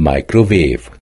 microwave